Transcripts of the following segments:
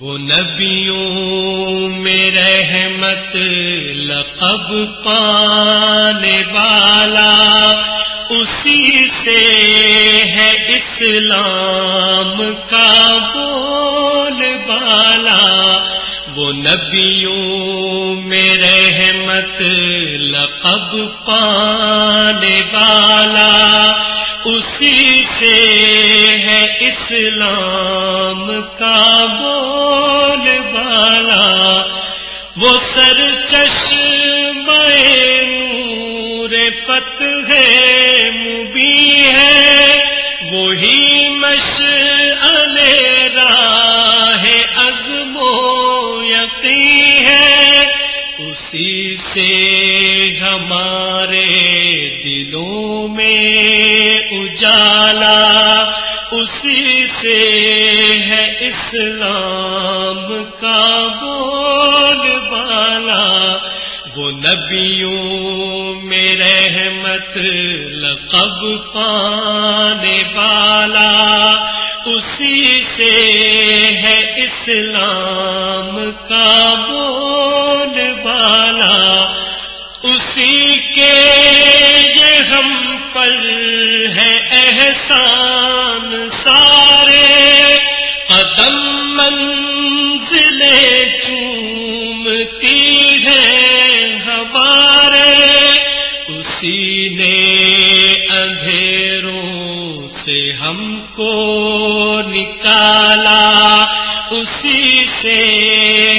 وہ نبیوں میں رحمت لقب پانے والا اسی سے ہے اسلام کا بول بالا۔ وہ نبیوں میں رحمت لقب پانے والا اسی سے ہے اسلام کا بول بالا وہ سر نور پت ہے مبی ہے، وہی مش راہ ازم و یقین ہے۔ اسی سے ہمارے دلوں میں اجالا، اسی سے ہے اسلام کا لقب پانے والا اسی سے ہے اسلام کا بول بالا اسی کے یہ ہم پر ہے احسان سارے قدم منزل اسی نے اندھیروں سے ہم کو نکالا، اسی سے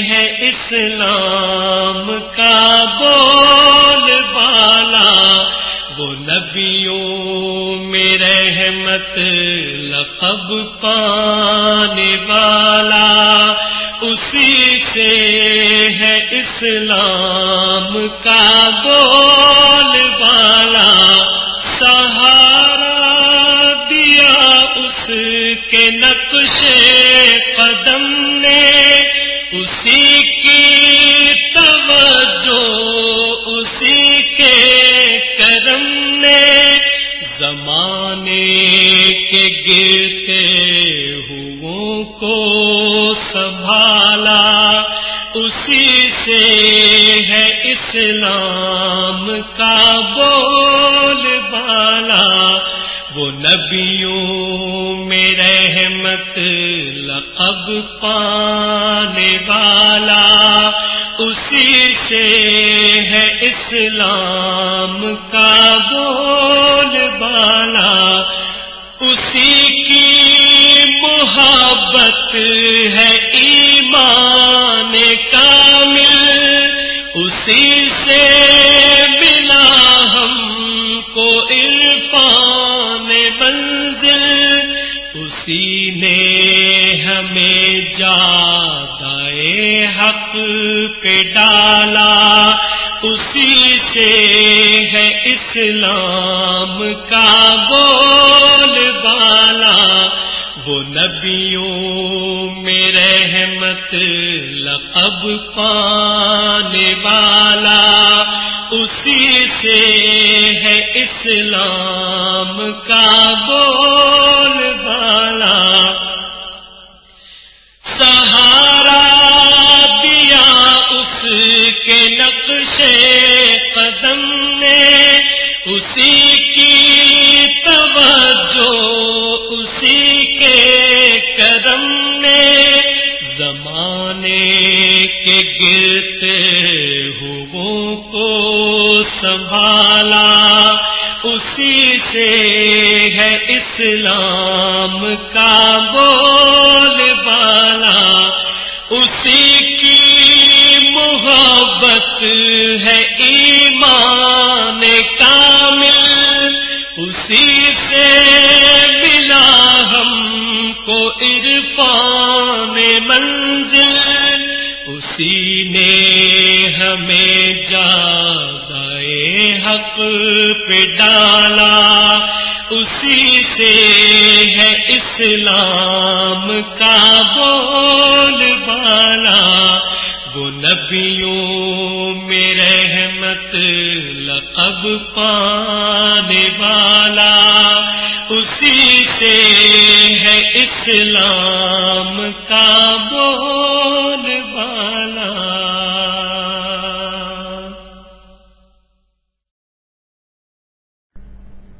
ہے اسلام کا بول بالا۔ وہ نبیوں میں رحمت لقب پانے نقش قدم نے اسی کی توجہ، اسی کے کرم نے زمانے کے گرتے ہو کو سنبھالا۔ اسی سے ہے اسلام کا بول بالا۔ وہ نبیوں رحمت لقب پانے والا اسی سے ہے اسلام کا بول بالا اسی کی محبت ہے ایمان کامل اسی سے نے ہمیں جادائے حق پہ ڈالا، اسی سے ہے اسلام کا بول بالا۔ وہ نبیوں میں رحمت لقب پانے والا۔ اسی سے ہے اسلام کا بول کے گرتے ہو کو سنبھالا، اسی سے ہے اسلام کا بول بالا۔ اسی کی محبت ہے ایمان کامل۔ اسی سے ملا ہم کو عرفان منزل نے ہمیں جادائے حق پہ ڈالا، اسی سے ہے اسلام کا بول بالا۔ وہ نبیوں میں رحمت لقب پانے والا